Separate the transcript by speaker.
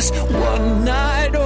Speaker 1: this one night.